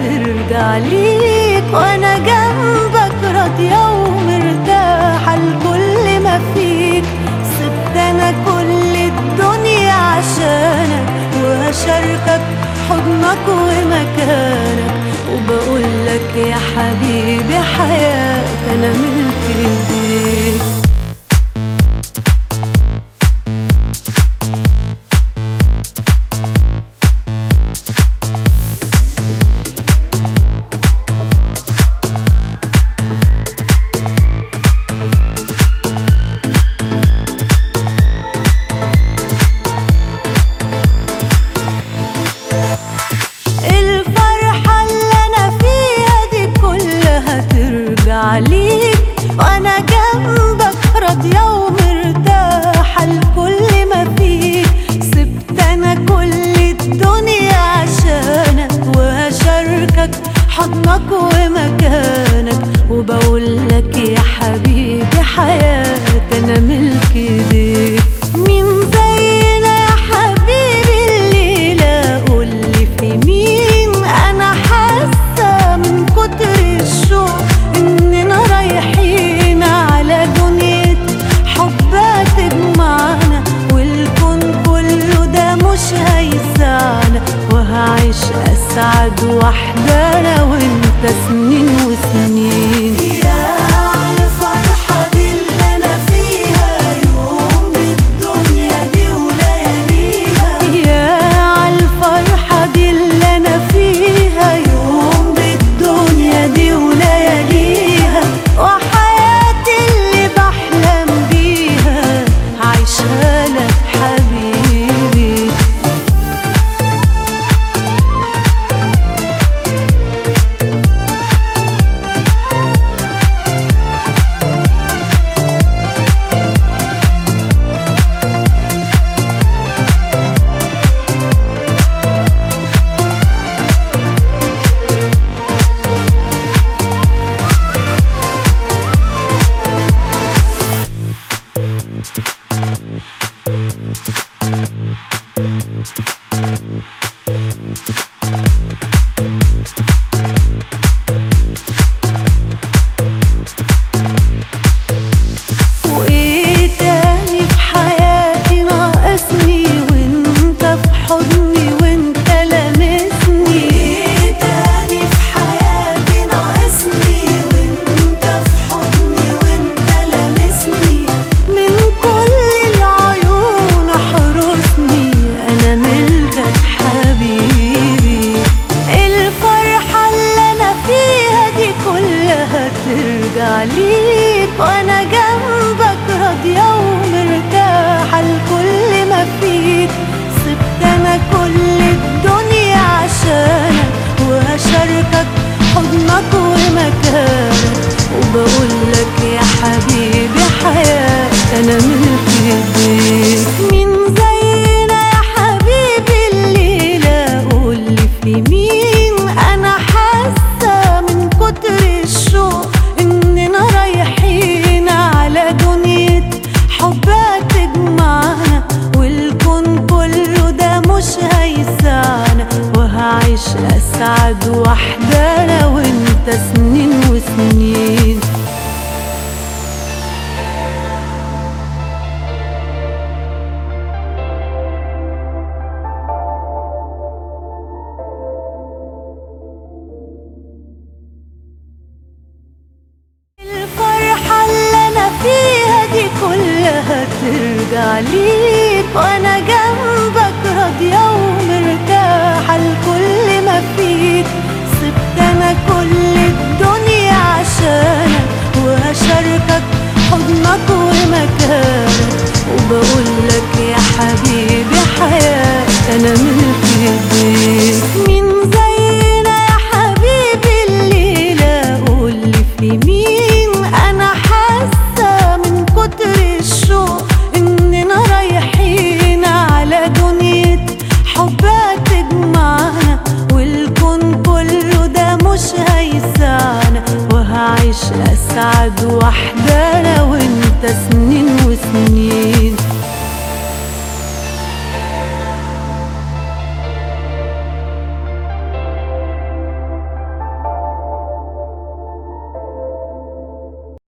ترجع ليك وأنا جنبك راضية ومرتاحة لكل ما فيك. سبت أنا كل الدنيا عشانك وهشاركك حضنك ومكانك. وبقولك يا حبيبي حياتي أنا من اسعد وحدانا وانت سنين أنا ملك مين زينا يا حبيبي الليلة؟ قول لي في مين أنا حاسة؟ من كتر الشوق إننا رايحين على دنيا حبك تجمعنا والكون كله ده مش هيسعنا. وهعيش أسعد وحدانا وانت سنين وسنين. ترجع ليك وأنا جنبك راضية ومرتاحة لكل ما فيك. سبت أنا كل الدنيا عشانك وهشاركك حضنك ومكانك وبقولك يا حبيبي حياتي أنا من اسعد وحدك.